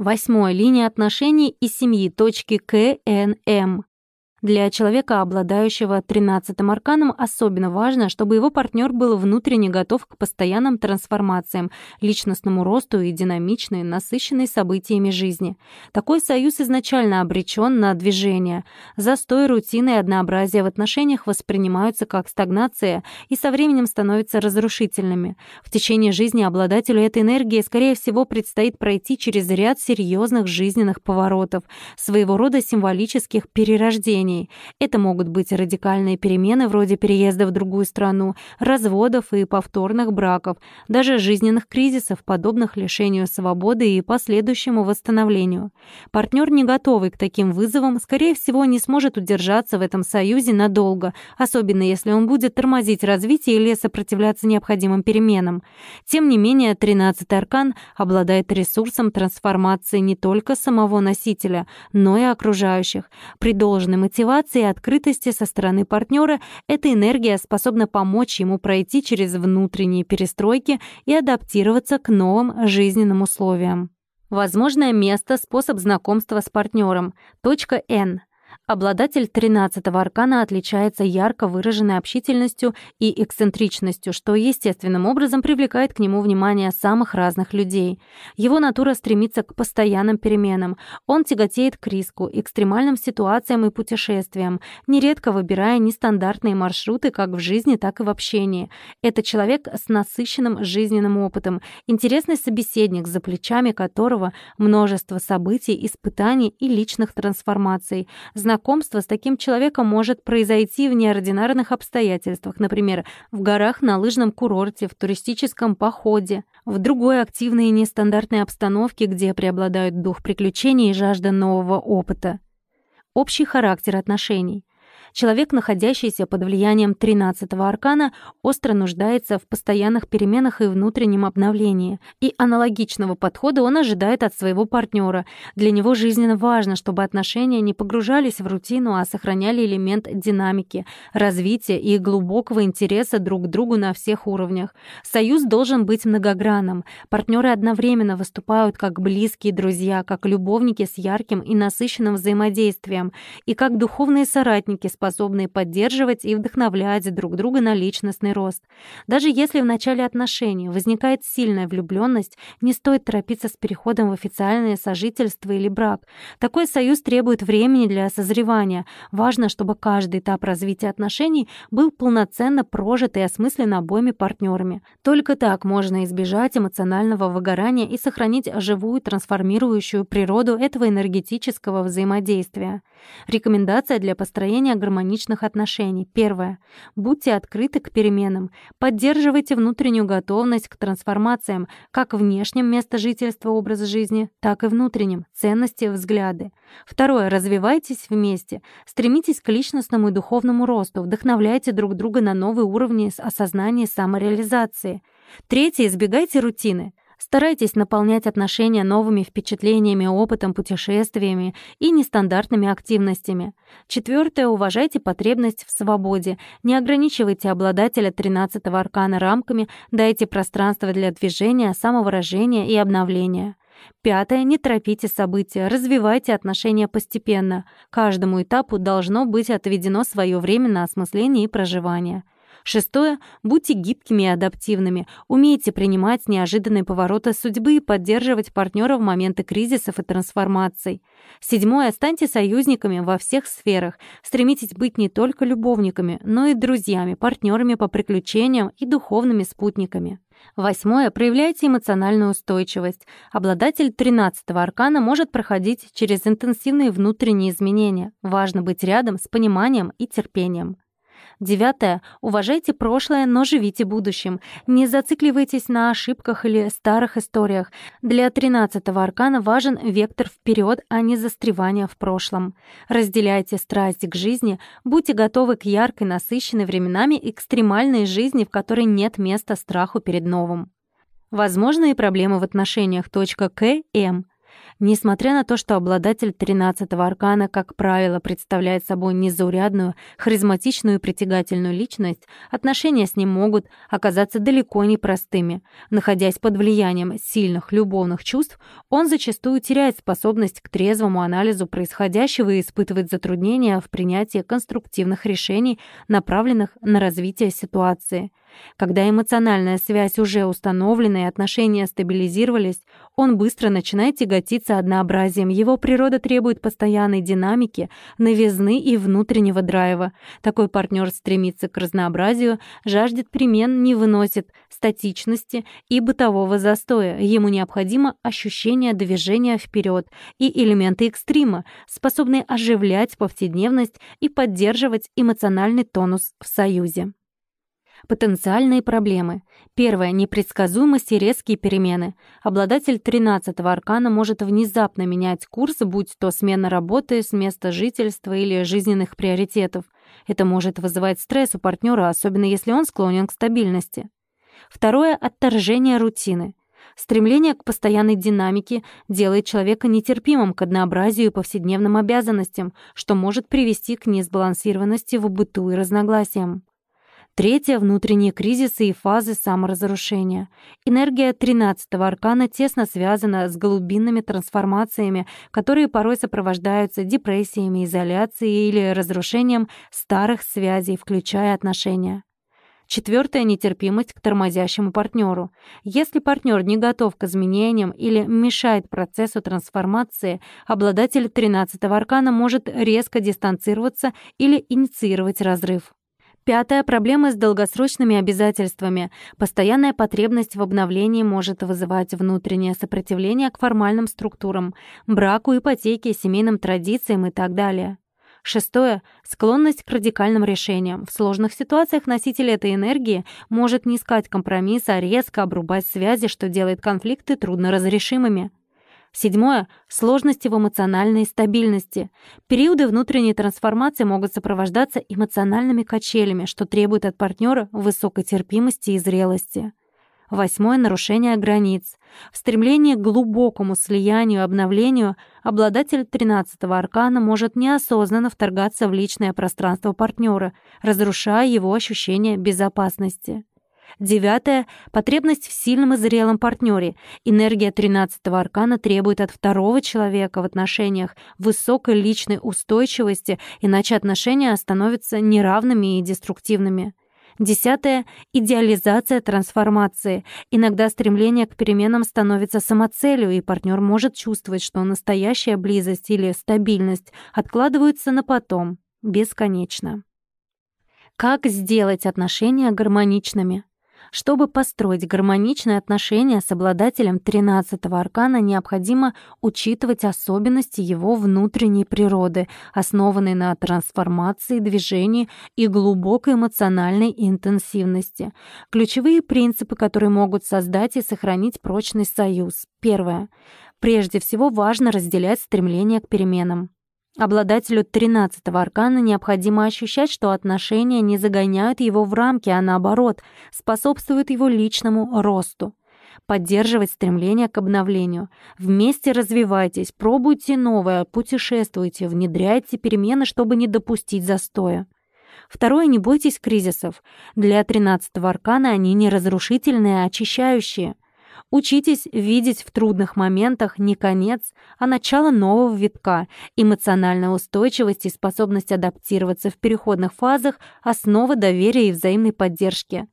Восьмое. Линия отношений из семьи. Точки КНМ. Для человека, обладающего 13-м арканом, особенно важно, чтобы его партнер был внутренне готов к постоянным трансформациям, личностному росту и динамичной, насыщенной событиями жизни. Такой союз изначально обречен на движение. Застой, рутины и однообразие в отношениях воспринимаются как стагнация и со временем становятся разрушительными. В течение жизни обладателю этой энергии, скорее всего, предстоит пройти через ряд серьезных жизненных поворотов, своего рода символических перерождений, изменений. Это могут быть радикальные перемены вроде переезда в другую страну, разводов и повторных браков, даже жизненных кризисов, подобных лишению свободы и последующему восстановлению. Партнер, не готовый к таким вызовам, скорее всего, не сможет удержаться в этом союзе надолго, особенно если он будет тормозить развитие или сопротивляться необходимым переменам. Тем не менее, 13-й аркан обладает ресурсом трансформации не только самого носителя, но и окружающих. При должной мотивации мотивации и открытости со стороны партнера эта энергия способна помочь ему пройти через внутренние перестройки и адаптироваться к новым жизненным условиям. Возможное место, способ знакомства с партнером. Точка N. Обладатель 13-го аркана отличается ярко выраженной общительностью и эксцентричностью, что естественным образом привлекает к нему внимание самых разных людей. Его натура стремится к постоянным переменам. Он тяготеет к риску, экстремальным ситуациям и путешествиям, нередко выбирая нестандартные маршруты как в жизни, так и в общении. Это человек с насыщенным жизненным опытом, интересный собеседник, за плечами которого множество событий, испытаний и личных трансформаций. Знакомство с таким человеком может произойти в неординарных обстоятельствах, например, в горах на лыжном курорте, в туристическом походе, в другой активной и нестандартной обстановке, где преобладают дух приключений и жажда нового опыта. Общий характер отношений. Человек, находящийся под влиянием 13-го аркана, остро нуждается в постоянных переменах и внутреннем обновлении. И аналогичного подхода он ожидает от своего партнера. Для него жизненно важно, чтобы отношения не погружались в рутину, а сохраняли элемент динамики, развития и глубокого интереса друг к другу на всех уровнях. Союз должен быть многогранным. Партнеры одновременно выступают как близкие друзья, как любовники с ярким и насыщенным взаимодействием, и как духовные соратники с способные поддерживать и вдохновлять друг друга на личностный рост. Даже если в начале отношений возникает сильная влюбленность, не стоит торопиться с переходом в официальное сожительство или брак. Такой союз требует времени для созревания. Важно, чтобы каждый этап развития отношений был полноценно прожит и осмыслен обоими партнерами. Только так можно избежать эмоционального выгорания и сохранить живую трансформирующую природу этого энергетического взаимодействия. Рекомендация для построения гармоничных отношений. Первое. Будьте открыты к переменам. Поддерживайте внутреннюю готовность к трансформациям, как внешнем места жительства образа жизни, так и внутреннем, ценности, взгляды. Второе. Развивайтесь вместе. Стремитесь к личностному и духовному росту. Вдохновляйте друг друга на новые уровни осознания самореализации. Третье. Избегайте рутины. Старайтесь наполнять отношения новыми впечатлениями, опытом, путешествиями и нестандартными активностями. Четвертое. Уважайте потребность в свободе. Не ограничивайте обладателя 13-го аркана рамками, дайте пространство для движения, самовыражения и обновления. Пятое. Не торопите события, развивайте отношения постепенно. Каждому этапу должно быть отведено свое время на осмысление и проживание. Шестое. Будьте гибкими и адаптивными. Умейте принимать неожиданные повороты судьбы и поддерживать партнера в моменты кризисов и трансформаций. Седьмое. Станьте союзниками во всех сферах. Стремитесь быть не только любовниками, но и друзьями, партнерами по приключениям и духовными спутниками. Восьмое. Проявляйте эмоциональную устойчивость. Обладатель 13-го аркана может проходить через интенсивные внутренние изменения. Важно быть рядом с пониманием и терпением. Девятое. Уважайте прошлое, но живите будущим. Не зацикливайтесь на ошибках или старых историях. Для тринадцатого аркана важен вектор вперед, а не застревание в прошлом. Разделяйте страсть к жизни, будьте готовы к яркой, насыщенной временами экстремальной жизни, в которой нет места страху перед новым. Возможные проблемы в отношениях. К. М. Несмотря на то, что обладатель 13-го аркана, как правило, представляет собой незаурядную, харизматичную и притягательную личность, отношения с ним могут оказаться далеко не простыми. Находясь под влиянием сильных любовных чувств, он зачастую теряет способность к трезвому анализу происходящего и испытывает затруднения в принятии конструктивных решений, направленных на развитие ситуации. Когда эмоциональная связь уже установлена и отношения стабилизировались, он быстро начинает тяготиться однообразием. Его природа требует постоянной динамики, новизны и внутреннего драйва. Такой партнер стремится к разнообразию, жаждет перемен, не выносит статичности и бытового застоя. Ему необходимо ощущение движения вперед и элементы экстрима, способные оживлять повседневность и поддерживать эмоциональный тонус в союзе. Потенциальные проблемы. Первое. Непредсказуемость и резкие перемены. Обладатель 13-го аркана может внезапно менять курс, будь то смена работы, с места жительства или жизненных приоритетов. Это может вызывать стресс у партнера, особенно если он склонен к стабильности. Второе. Отторжение рутины. Стремление к постоянной динамике делает человека нетерпимым к однообразию и повседневным обязанностям, что может привести к несбалансированности в быту и разногласиям. Третье — внутренние кризисы и фазы саморазрушения. Энергия 13-го аркана тесно связана с глубинными трансформациями, которые порой сопровождаются депрессиями, изоляцией или разрушением старых связей, включая отношения. Четвертое — нетерпимость к тормозящему партнеру. Если партнер не готов к изменениям или мешает процессу трансформации, обладатель 13-го аркана может резко дистанцироваться или инициировать разрыв. Пятая проблема с долгосрочными обязательствами. Постоянная потребность в обновлении может вызывать внутреннее сопротивление к формальным структурам, браку, ипотеке, семейным традициям и так далее. Шестое. Склонность к радикальным решениям. В сложных ситуациях носитель этой энергии может не искать компромисса, а резко обрубать связи, что делает конфликты трудноразрешимыми. Седьмое — сложности в эмоциональной стабильности. Периоды внутренней трансформации могут сопровождаться эмоциональными качелями, что требует от партнера высокой терпимости и зрелости. Восьмое — нарушение границ. В стремлении к глубокому слиянию и обновлению обладатель 13-го аркана может неосознанно вторгаться в личное пространство партнера, разрушая его ощущение безопасности. Девятое — потребность в сильном и зрелом партнере. Энергия 13-го аркана требует от второго человека в отношениях высокой личной устойчивости, иначе отношения становятся неравными и деструктивными. Десятое — идеализация трансформации. Иногда стремление к переменам становится самоцелью, и партнер может чувствовать, что настоящая близость или стабильность откладываются на потом, бесконечно. Как сделать отношения гармоничными? Чтобы построить гармоничные отношения с обладателем 13-го аркана, необходимо учитывать особенности его внутренней природы, основанной на трансформации, движении и глубокой эмоциональной интенсивности. Ключевые принципы, которые могут создать и сохранить прочный союз. Первое. Прежде всего важно разделять стремление к переменам. Обладателю 13-го аркана необходимо ощущать, что отношения не загоняют его в рамки, а наоборот, способствуют его личному росту. Поддерживать стремление к обновлению. Вместе развивайтесь, пробуйте новое, путешествуйте, внедряйте перемены, чтобы не допустить застоя. Второе, не бойтесь кризисов. Для 13-го аркана они не разрушительные, а очищающие. Учитесь видеть в трудных моментах не конец, а начало нового витка. Эмоциональная устойчивость и способность адаптироваться в переходных фазах — основа доверия и взаимной поддержки.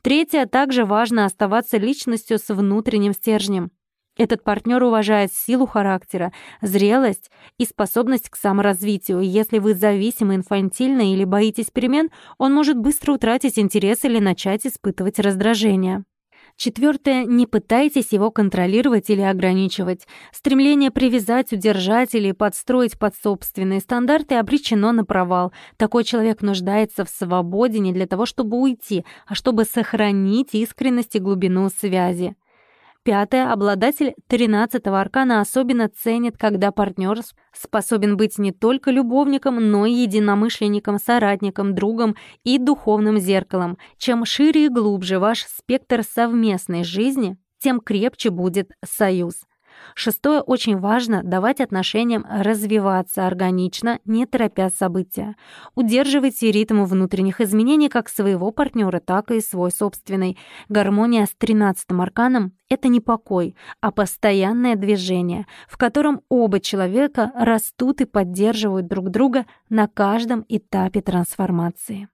Третье, также важно оставаться личностью с внутренним стержнем. Этот партнер уважает силу характера, зрелость и способность к саморазвитию. Если вы зависимы, инфантильны или боитесь перемен, он может быстро утратить интерес или начать испытывать раздражение. Четвертое. Не пытайтесь его контролировать или ограничивать. Стремление привязать, удержать или подстроить под собственные стандарты обречено на провал. Такой человек нуждается в свободе не для того, чтобы уйти, а чтобы сохранить искренность и глубину связи. Пятое. Обладатель 13-го аркана особенно ценит, когда партнер способен быть не только любовником, но и единомышленником, соратником, другом и духовным зеркалом. Чем шире и глубже ваш спектр совместной жизни, тем крепче будет союз. Шестое, очень важно давать отношениям развиваться органично, не торопя события. Удерживайте ритм внутренних изменений как своего партнера, так и свой собственный. Гармония с тринадцатым арканом — это не покой, а постоянное движение, в котором оба человека растут и поддерживают друг друга на каждом этапе трансформации.